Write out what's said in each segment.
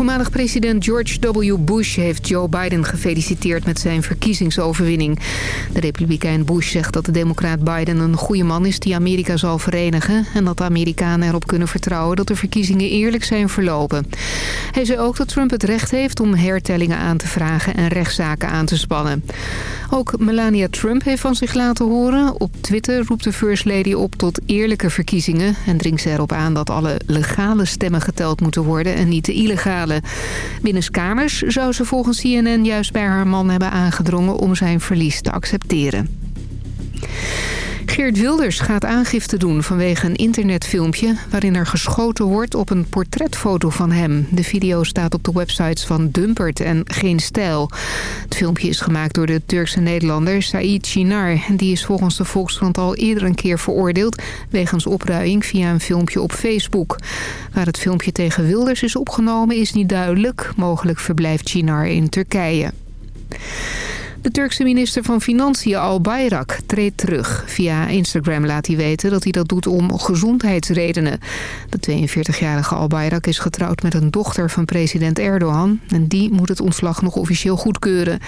Voormalig president George W. Bush heeft Joe Biden gefeliciteerd met zijn verkiezingsoverwinning. De republikein Bush zegt dat de democraat Biden een goede man is die Amerika zal verenigen... en dat de Amerikanen erop kunnen vertrouwen dat de verkiezingen eerlijk zijn verlopen. Hij zei ook dat Trump het recht heeft om hertellingen aan te vragen en rechtszaken aan te spannen. Ook Melania Trump heeft van zich laten horen. Op Twitter roept de First Lady op tot eerlijke verkiezingen... en dringt ze erop aan dat alle legale stemmen geteld moeten worden en niet de illegale. Binnenskamers zou ze volgens CNN juist bij haar man hebben aangedrongen om zijn verlies te accepteren. Geert Wilders gaat aangifte doen vanwege een internetfilmpje... waarin er geschoten wordt op een portretfoto van hem. De video staat op de websites van Dumpert en Geen Stijl. Het filmpje is gemaakt door de Turkse Nederlander Said Chinar. Die is volgens de Volkskrant al eerder een keer veroordeeld... wegens opruiing via een filmpje op Facebook. Waar het filmpje tegen Wilders is opgenomen is niet duidelijk. Mogelijk verblijft Chinar in Turkije. De Turkse minister van Financiën Al Bayrak treedt terug. Via Instagram laat hij weten dat hij dat doet om gezondheidsredenen. De 42-jarige Al Bayrak is getrouwd met een dochter van president Erdogan... en die moet het ontslag nog officieel goedkeuren.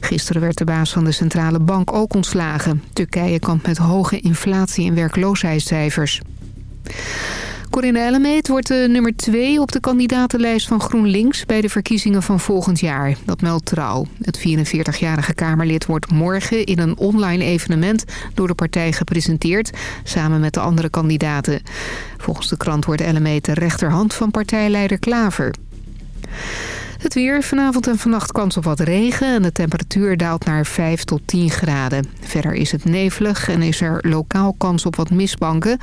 Gisteren werd de baas van de centrale bank ook ontslagen. Turkije kampt met hoge inflatie- en werkloosheidscijfers. Corinne Ellemeet wordt nummer 2 op de kandidatenlijst van GroenLinks... bij de verkiezingen van volgend jaar. Dat meldt Trouw. Het 44-jarige Kamerlid wordt morgen in een online evenement... door de partij gepresenteerd, samen met de andere kandidaten. Volgens de krant wordt Ellemeet de rechterhand van partijleider Klaver. Het weer, vanavond en vannacht kans op wat regen en de temperatuur daalt naar 5 tot 10 graden. Verder is het nevelig en is er lokaal kans op wat mistbanken.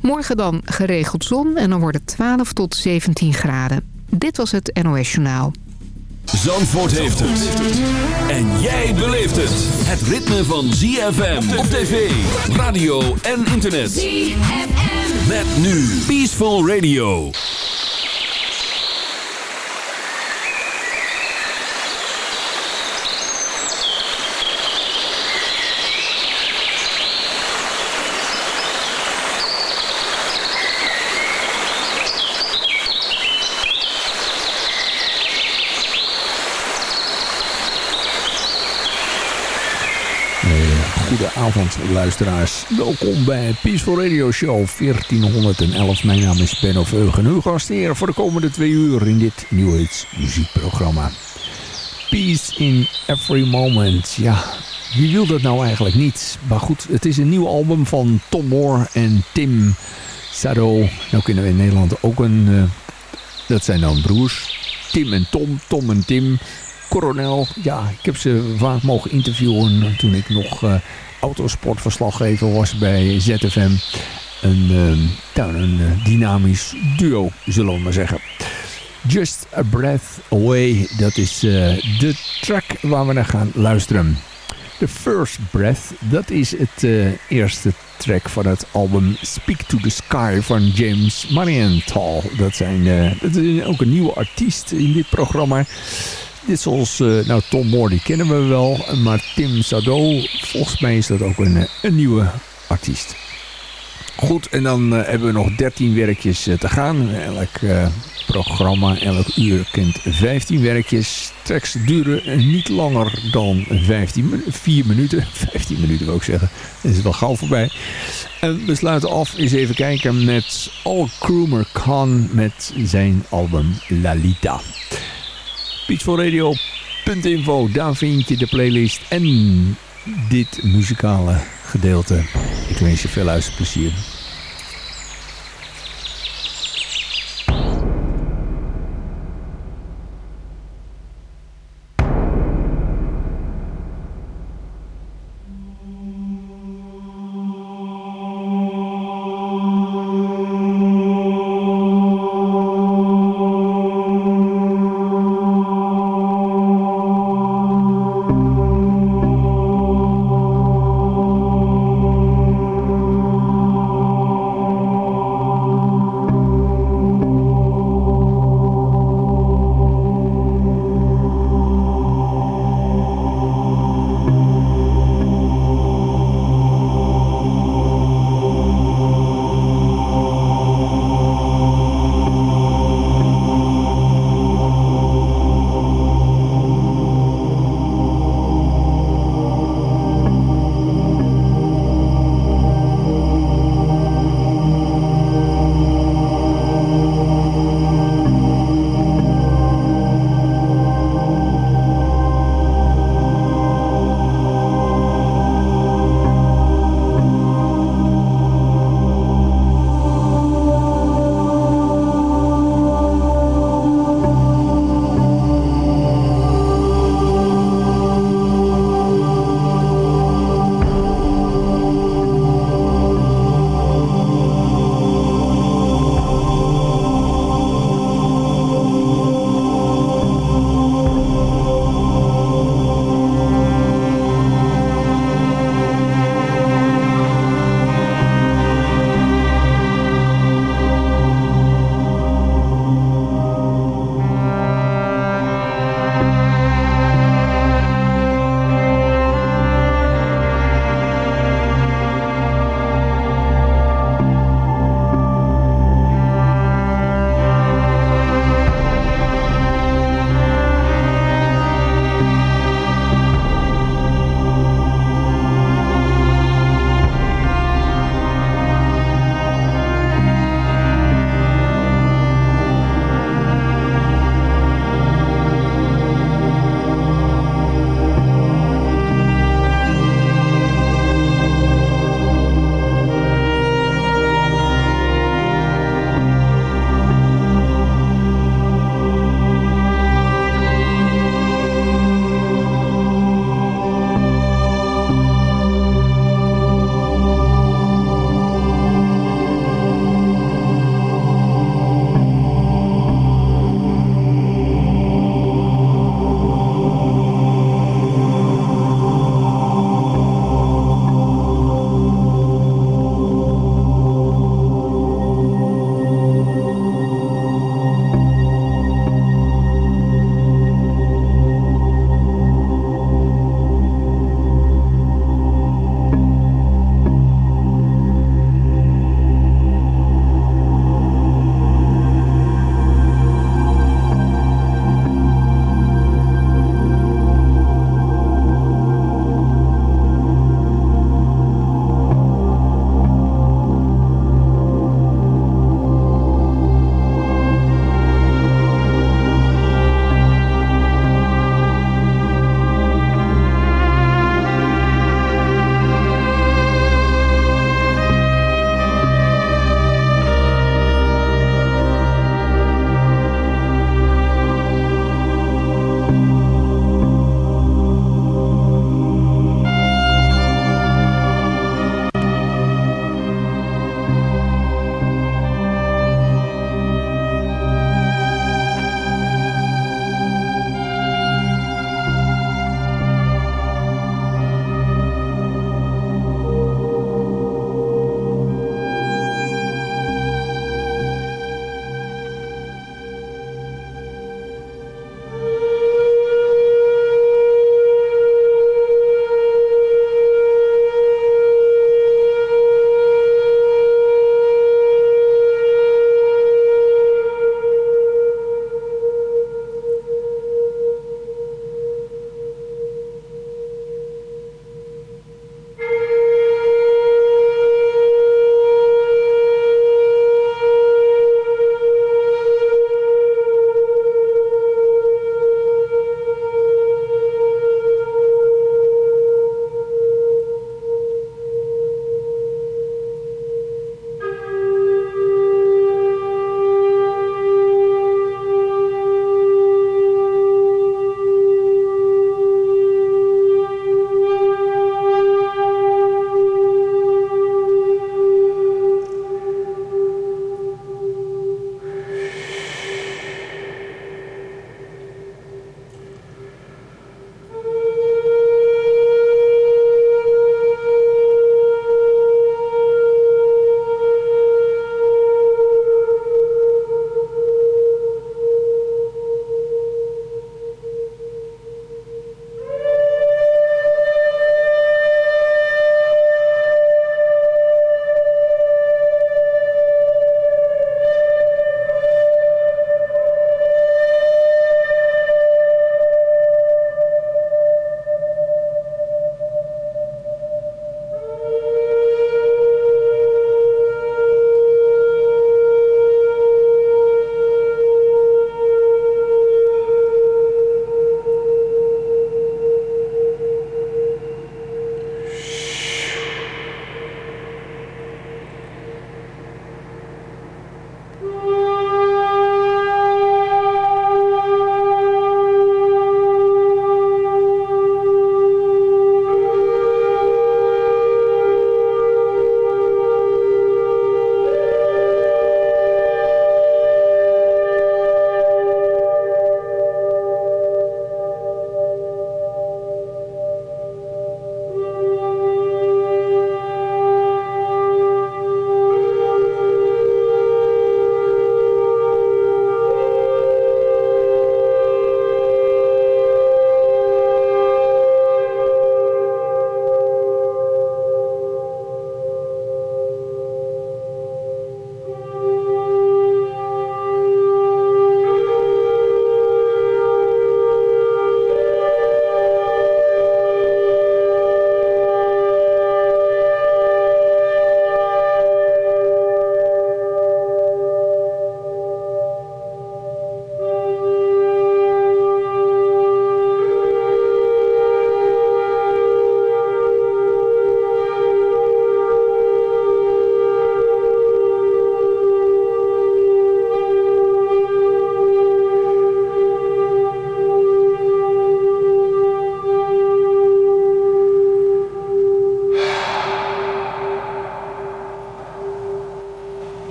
Morgen dan geregeld zon en dan wordt het 12 tot 17 graden. Dit was het NOS Journaal. Zandvoort heeft het. En jij beleeft het. Het ritme van ZFM op tv, radio en internet. ZFM. Met nu Peaceful Radio. Avond, luisteraars. Welkom bij Peaceful Radio Show 1411. Mijn naam is Benno Veugen, uw gastheer voor de komende twee uur in dit New muziekprogramma. Peace in every moment. Ja, wie wil dat nou eigenlijk niet? Maar goed, het is een nieuw album van Tom Moore en Tim Sado. Nou kennen we in Nederland ook een... Uh, dat zijn dan broers. Tim en Tom, Tom en Tim. Coronel, ja, ik heb ze vaak mogen interviewen toen ik nog uh, autosportverslaggever was bij ZFM. Een, uh, een uh, dynamisch duo, zullen we maar zeggen. Just a Breath Away, dat is uh, de track waar we naar gaan luisteren. The First Breath, dat is het eerste track van het album Speak to the Sky van James Marienthal. Dat, zijn, dat is ook een nieuwe artiest in dit programma. Dit zoals, uh, nou Tom Moore, die kennen we wel. Maar Tim Sado, volgens mij is dat ook een, eh, een nieuwe artiest. Goed, en dan uh, hebben we nog 13 werkjes te gaan. Elk programma, elk uur kent 15 werkjes. Tracks duren niet langer dan 15, 4 minuten. 15 minuten wil ik zeggen. Dat is wel gauw voorbij. En we sluiten af eens even kijken met Al Kroomer Khan met zijn album Lalita. Peacefulradio.info, daar vind je de playlist en dit muzikale gedeelte. Ik wens je veel luisterplezier.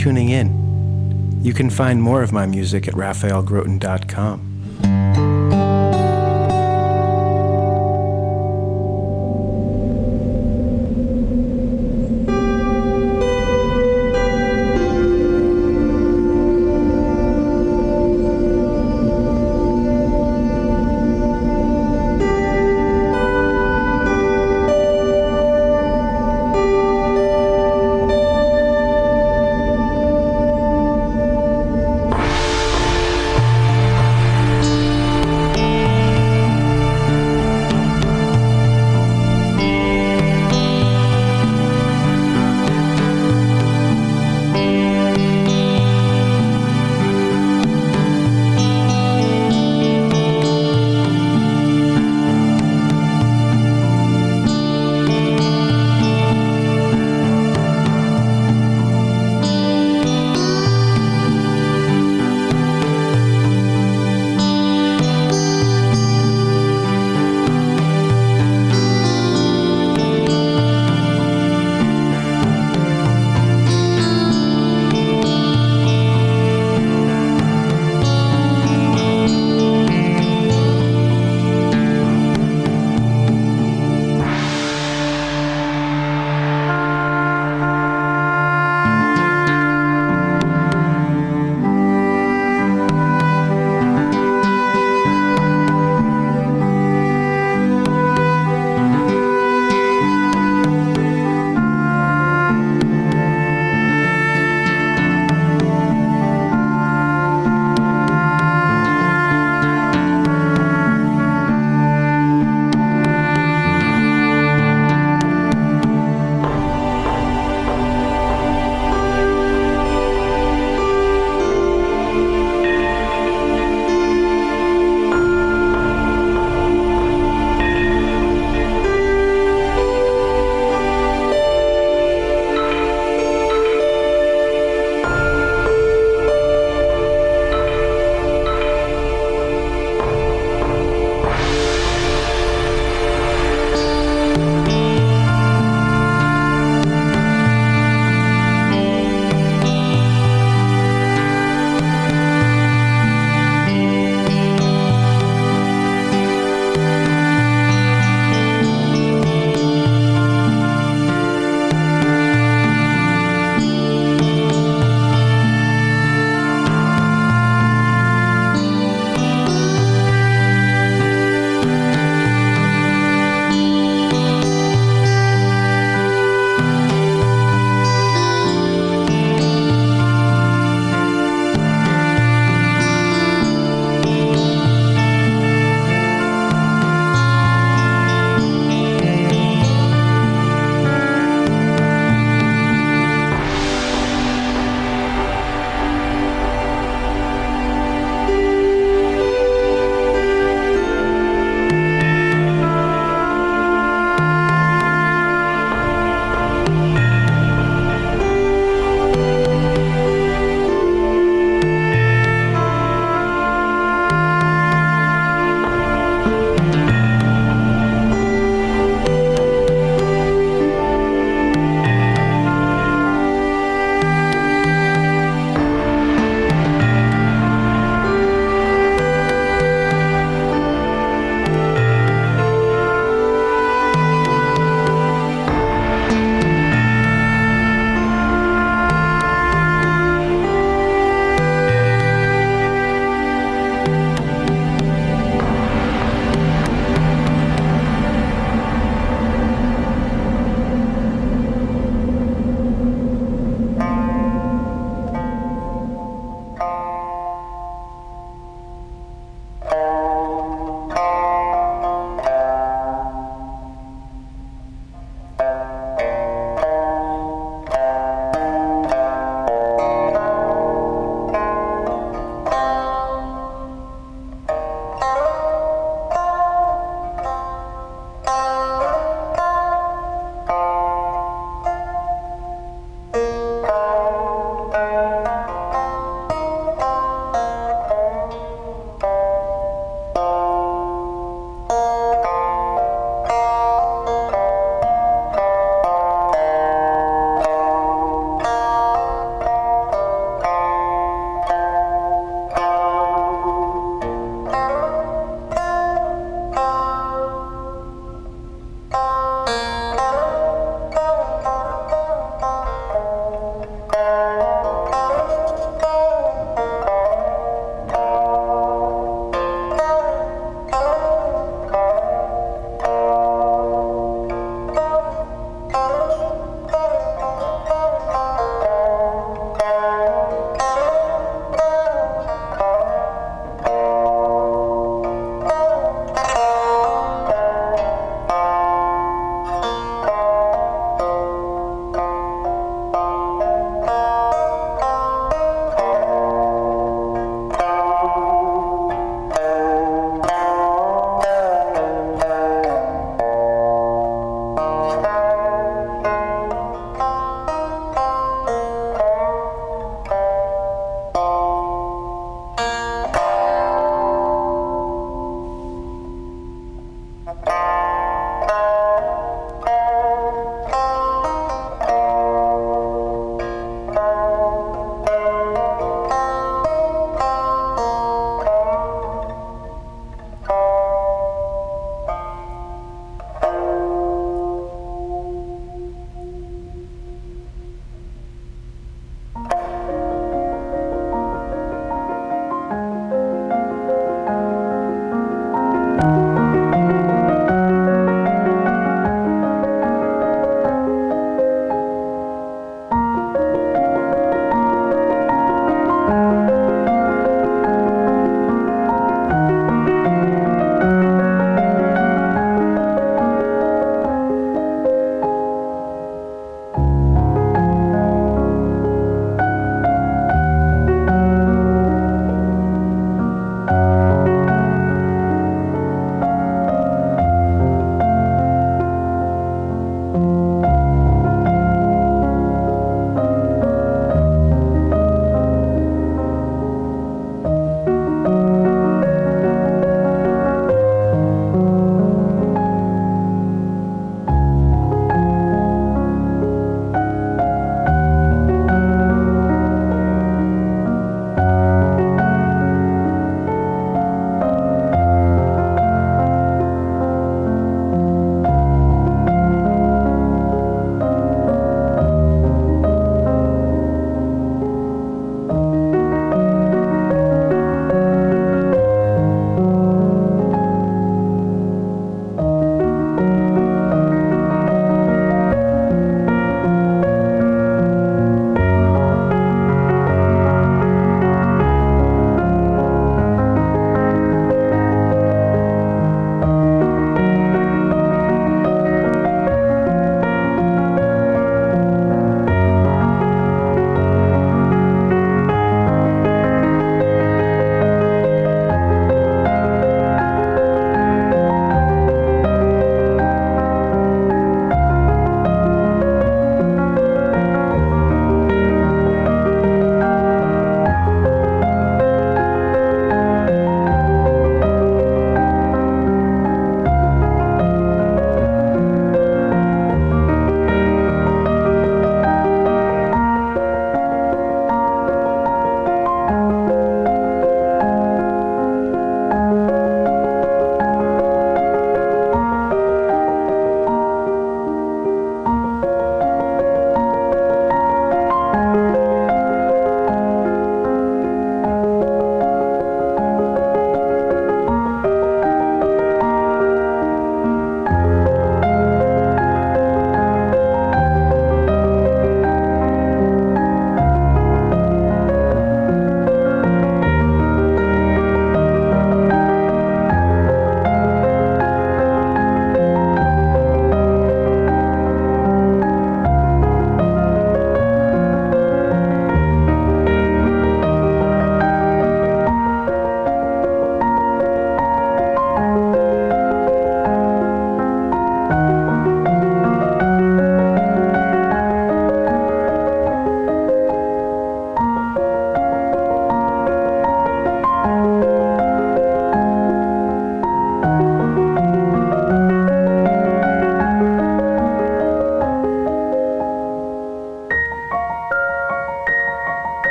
Tuning in. You can find more of my music at raphaelgroton.com.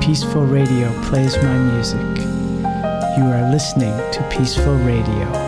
Peaceful Radio plays my music. You are listening to Peaceful Radio.